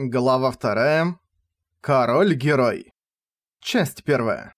Глава вторая. Король-герой. Часть первая.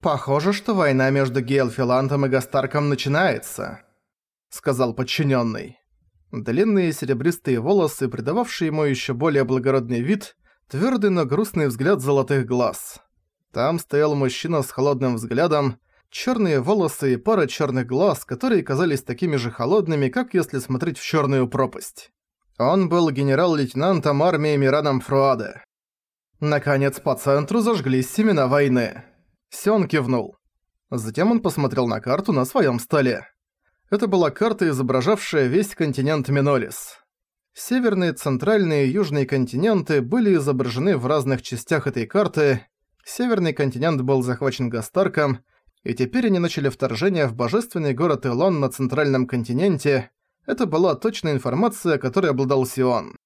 «Похоже, что война между Гейлфилантом и Гастарком начинается», — сказал подчиненный. Длинные серебристые волосы, придававшие ему еще более благородный вид, твердый, но грустный взгляд золотых глаз. Там стоял мужчина с холодным взглядом, черные волосы и пара черных глаз, которые казались такими же холодными, как если смотреть в черную пропасть. Он был генерал-лейтенантом армии Мираном Фруаде. Наконец по центру зажглись семена войны. Сион кивнул. Затем он посмотрел на карту на своем столе. Это была карта, изображавшая весь континент Минолис. Северные, центральные и южные континенты были изображены в разных частях этой карты. Северный континент был захвачен Гастарком, и теперь они начали вторжение в божественный город Илон на центральном континенте, это была точная информация, которой обладал Сион.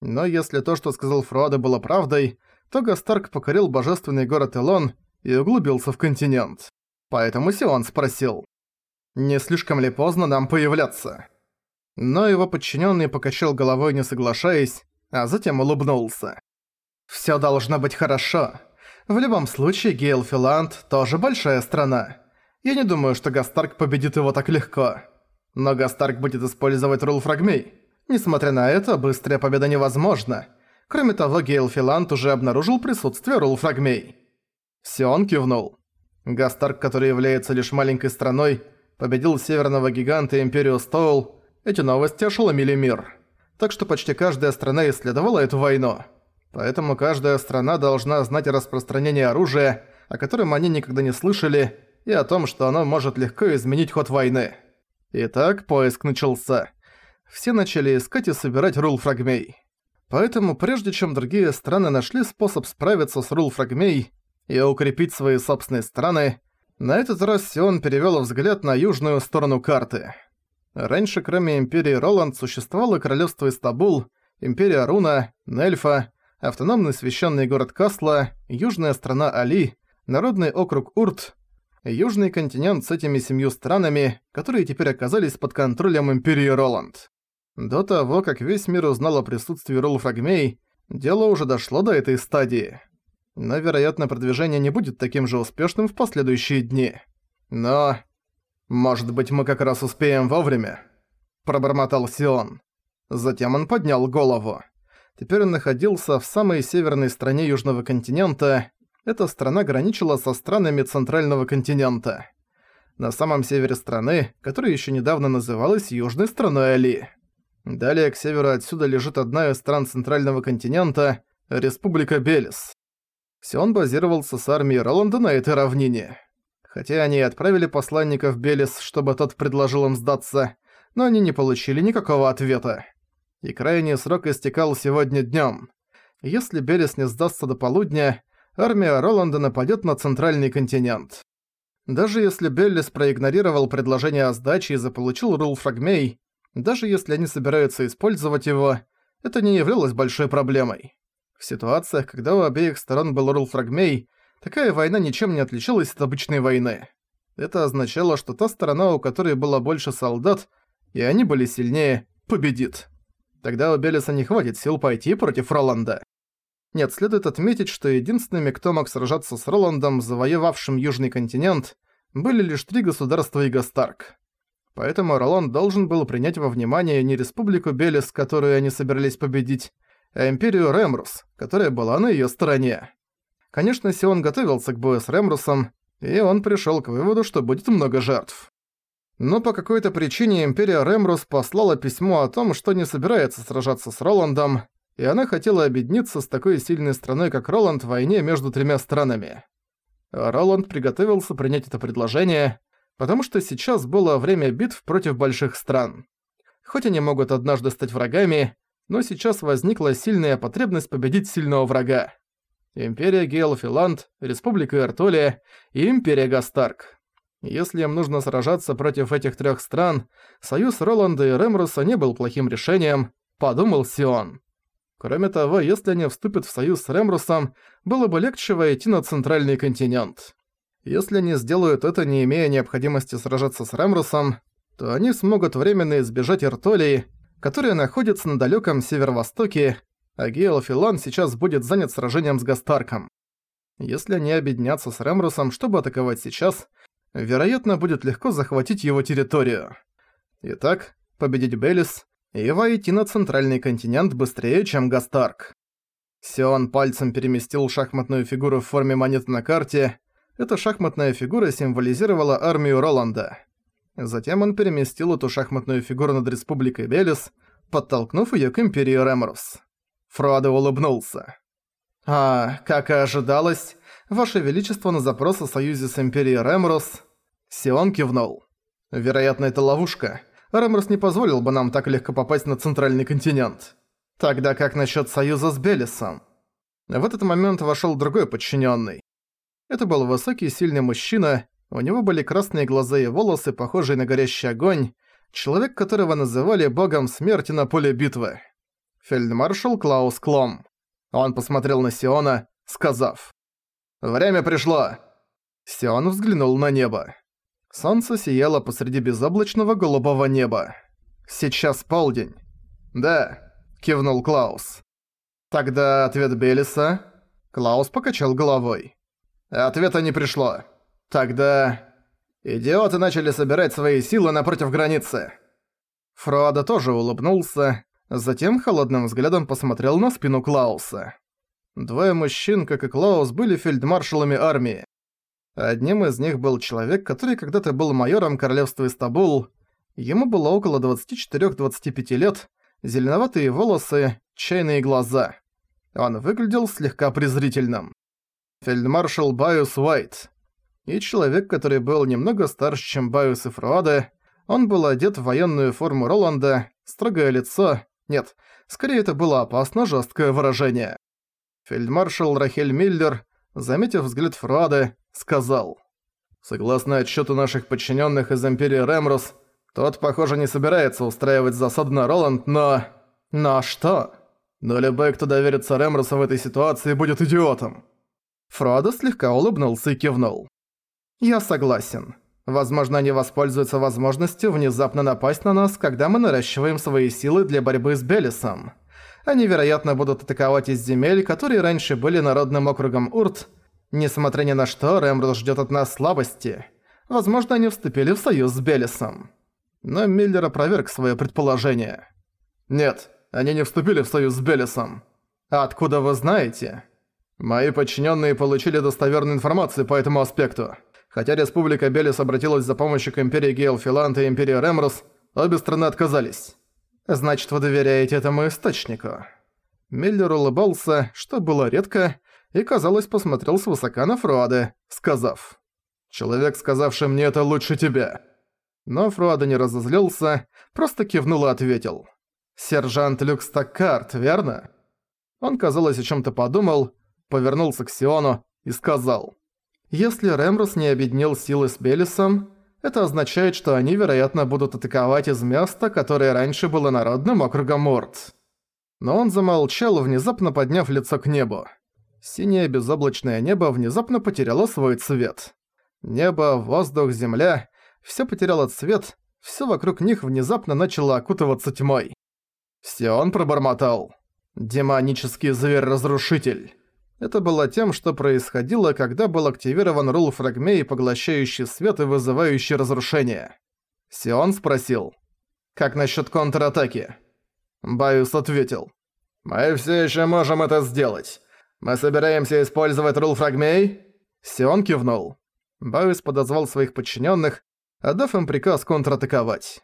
Но если то, что сказал Фруада, было правдой, то Гастарк покорил божественный город Элон и углубился в континент. Поэтому Сион спросил, «Не слишком ли поздно нам появляться?» Но его подчиненный покачал головой, не соглашаясь, а затем улыбнулся. «Всё должно быть хорошо. В любом случае, Гейлфиланд тоже большая страна. Я не думаю, что Гастарк победит его так легко. Но Гастарк будет использовать рул фрагмей. Несмотря на это, быстрая победа невозможна. Кроме того, Гейл Филант уже обнаружил присутствие рул фрагмей. Сион кивнул. Гастарк, который является лишь маленькой страной, победил северного гиганта Империю Стоул. Эти новости ошеломили мир. Так что почти каждая страна исследовала эту войну. Поэтому каждая страна должна знать о распространении оружия, о котором они никогда не слышали, и о том, что оно может легко изменить ход войны. Итак, поиск начался. Все начали искать и собирать рул-фрагмей. Поэтому прежде чем другие страны нашли способ справиться с рул-фрагмей и укрепить свои собственные страны, на этот раз Сион перевёл взгляд на южную сторону карты. Раньше, кроме Империи Роланд, существовало Королевство Истабул, Империя Руна, Нельфа, автономный священный город Касла, южная страна Али, Народный округ Урт, Южный континент с этими семью странами, которые теперь оказались под контролем Империи Роланд. До того, как весь мир узнал о присутствии Ролфрагмей, дело уже дошло до этой стадии. Но, вероятно, продвижение не будет таким же успешным в последующие дни. Но... Может быть, мы как раз успеем вовремя? Пробормотал Сион. Затем он поднял голову. Теперь он находился в самой северной стране Южного континента, эта страна граничила со странами Центрального континента. На самом севере страны, которая еще недавно называлась Южной страной Али. Далее к северу отсюда лежит одна из стран Центрального континента – Республика Белис. Сион базировался с армией Роланда на этой равнине. Хотя они и отправили посланника в Белис, чтобы тот предложил им сдаться, но они не получили никакого ответа. И крайний срок истекал сегодня днём. Если Белис не сдастся до полудня, армия Роланда нападет на центральный континент. Даже если Беллис проигнорировал предложение о сдаче и заполучил рул фрагмей, даже если они собираются использовать его, это не являлось большой проблемой. В ситуациях, когда у обеих сторон был рул фрагмей, такая война ничем не отличалась от обычной войны. Это означало, что та сторона, у которой было больше солдат, и они были сильнее, победит. Тогда у Белиса не хватит сил пойти против Роланда. Нет, следует отметить, что единственными, кто мог сражаться с Роландом, завоевавшим Южный континент, были лишь три государства и Гастарк. Поэтому Роланд должен был принять во внимание не Республику Белис, которую они собирались победить, а Империю Ремрус, которая была на её стороне. Конечно, Сион готовился к бою с Ремрусом, и он пришёл к выводу, что будет много жертв. Но по какой-то причине Империя Ремрус послала письмо о том, что не собирается сражаться с Роландом, и она хотела объединиться с такой сильной страной, как Роланд, в войне между тремя странами. Роланд приготовился принять это предложение, потому что сейчас было время битв против больших стран. Хоть они могут однажды стать врагами, но сейчас возникла сильная потребность победить сильного врага. Империя Гейлфиланд, Республика Эртолия и Империя Гастарк. Если им нужно сражаться против этих трех стран, союз Роланда и Ремруса не был плохим решением, подумал Сион. Кроме того, если они вступят в союз с Ремрусом, было бы легче войти на центральный континент. Если они сделают это, не имея необходимости сражаться с Ремрусом, то они смогут временно избежать Иртолии, которая находится на далёком северо-востоке, а Гейлфилан сейчас будет занят сражением с Гастарком. Если они объединятся с Ремрусом, чтобы атаковать сейчас, вероятно, будет легко захватить его территорию. Итак, победить Белис и войти на центральный континент быстрее, чем Гастарк. Сион пальцем переместил шахматную фигуру в форме монеты на карте. Эта шахматная фигура символизировала армию Роланда. Затем он переместил эту шахматную фигуру над Республикой Белис, подтолкнув её к Империи Реморус. Фродо улыбнулся. «А, как и ожидалось, Ваше Величество на запрос о союзе с Империей Реморус...» Сион кивнул. «Вероятно, это ловушка. Реморус не позволил бы нам так легко попасть на центральный континент. Тогда как насчет союза с Белисом?» В этот момент вошёл другой подчинённый. Это был высокий сильный мужчина, у него были красные глаза и волосы, похожие на горящий огонь, человек, которого называли богом смерти на поле битвы. Фельдмаршал Клаус Клом. Он посмотрел на Сиона, сказав «Время пришло!» Сион взглянул на небо. Солнце сияло посреди безоблачного голубого неба. «Сейчас полдень». «Да», — кивнул Клаус. «Тогда ответ Белиса?» Клаус покачал головой. «Ответа не пришло. Тогда...» «Идиоты начали собирать свои силы напротив границы». Фродо тоже улыбнулся, Затем холодным взглядом посмотрел на спину Клауса. Двое мужчин, как и Клаус, были фельдмаршалами армии. Одним из них был человек, который когда-то был майором королевства Истабул. Ему было около 24-25 лет, зеленоватые волосы, чайные глаза. Он выглядел слегка презрительным. Фельдмаршал Байус Уайт. И человек, который был немного старше, чем Байус и Фруаде, он был одет в военную форму Роланда, строгое лицо, нет, скорее это было опасно жесткое выражение. Фельдмаршал Рахель Миллер, заметив взгляд Фруады, сказал. «Согласно отчету наших подчиненных из Империи Ремрус, тот, похоже, не собирается устраивать засаду на Роланд, но... Но что? Но любой, кто доверится Ремрусу в этой ситуации, будет идиотом». Фродо слегка улыбнулся и кивнул. «Я согласен. Возможно, они воспользуются возможностью внезапно напасть на нас, когда мы наращиваем свои силы для борьбы с Белисом. Они, вероятно, будут атаковать из земель, которые раньше были народным округом Урт. Несмотря ни на что, Рэмрус ждёт от нас слабости. Возможно, они вступили в союз с Белисом. Но Миллер опроверг своё предположение. «Нет, они не вступили в союз с Белисом. А откуда вы знаете?» «Мои подчиненные получили достоверную информацию по этому аспекту». Хотя Республика Белис обратилась за помощью к Империи Гейлфиланд и Империи Ремрус, обе страны отказались. Значит, вы доверяете этому источнику. Миллер улыбался, что было редко, и, казалось, посмотрел свысока на Фруаде, сказав. «Человек, сказавший мне это лучше тебя». Но Фруаде не разозлился, просто кивнул и ответил. «Сержант Люк Стаккарт, верно?» Он, казалось, о чем то подумал, повернулся к Сиону и сказал. Если Ремрус не объединил силы с Белисом, это означает, что они, вероятно, будут атаковать из места, которое раньше было народным округом Морд. Но он замолчал, внезапно подняв лицо к небу. Синее безоблачное небо внезапно потеряло свой цвет. Небо, воздух, земля – всё потеряло цвет, всё вокруг них внезапно начало окутываться тьмой. Сион пробормотал. «Демонический зверь-разрушитель». Это было тем, что происходило, когда был активирован рул фрагмей, поглощающий свет и вызывающий разрушение. Сион спросил. «Как насчет контратаки?» Баюс ответил. «Мы все еще можем это сделать. Мы собираемся использовать рул фрагмей?» Сион кивнул. Баюс подозвал своих подчиненных, отдав им приказ контратаковать.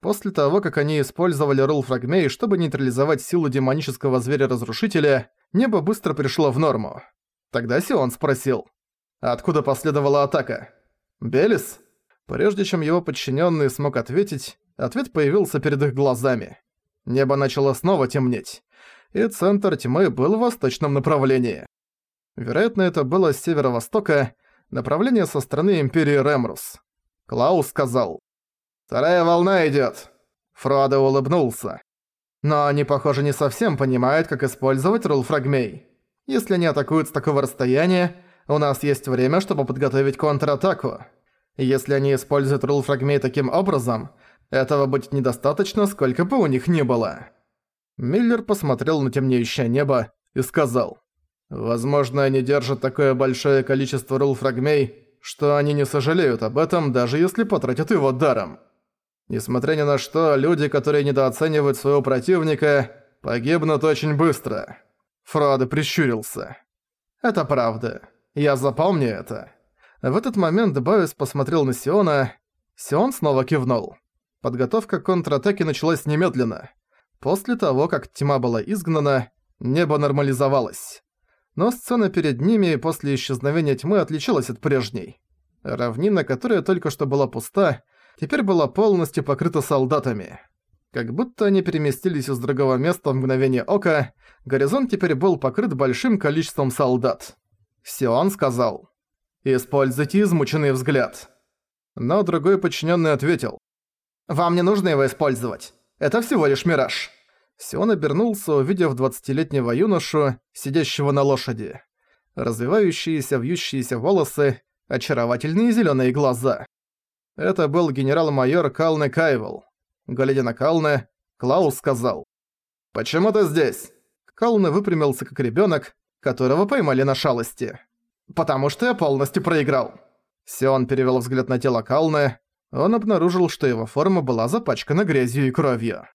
После того, как они использовали рул фрагмей, чтобы нейтрализовать силу демонического зверя-разрушителя, небо быстро пришло в норму. Тогда Сион спросил, откуда последовала атака? Белис? Прежде чем его подчиненный смог ответить, ответ появился перед их глазами. Небо начало снова темнеть, и центр тьмы был в восточном направлении. Вероятно, это было с северо-востока, направление со стороны Империи Ремрус. Клаус сказал, «Вторая волна идёт!» Фродо улыбнулся. Но они, похоже, не совсем понимают, как использовать рул фрагмей. Если они атакуют с такого расстояния, у нас есть время, чтобы подготовить контратаку. Если они используют рул фрагмей таким образом, этого будет недостаточно, сколько бы у них ни было. Миллер посмотрел на темнеющее небо и сказал. «Возможно, они держат такое большое количество рул-фрагмей, что они не сожалеют об этом, даже если потратят его даром. Несмотря ни на что, люди, которые недооценивают своего противника, погибнут очень быстро». Фродо прищурился. «Это правда. Я запомню это». В этот момент Байус посмотрел на Сиона. Сион снова кивнул. Подготовка к контратаке началась немедленно. После того, как тьма была изгнана, небо нормализовалось. Но сцена перед ними после исчезновения тьмы отличалась от прежней. Равнина, которая только что была пуста, теперь была полностью покрыта солдатами. Как будто они переместились из другого места в мгновение ока, горизонт теперь был покрыт большим количеством солдат. Сион сказал «Используйте измученный взгляд». Но другой подчиненный ответил «Вам не нужно его использовать. Это всего лишь мираж». Сион обернулся, увидев двадцатилетнего юношу, сидящего на лошади. Развивающиеся вьющиеся волосы, очаровательные зелёные глаза. Это был генерал-майор Калне Кайвел. Глядя на Калне, Клаус сказал. «Почему ты здесь?» Калне выпрямился как ребёнок, которого поймали на шалости. «Потому что я полностью проиграл». Сион перевёл взгляд на тело Калне. Он обнаружил, что его форма была запачкана грязью и кровью.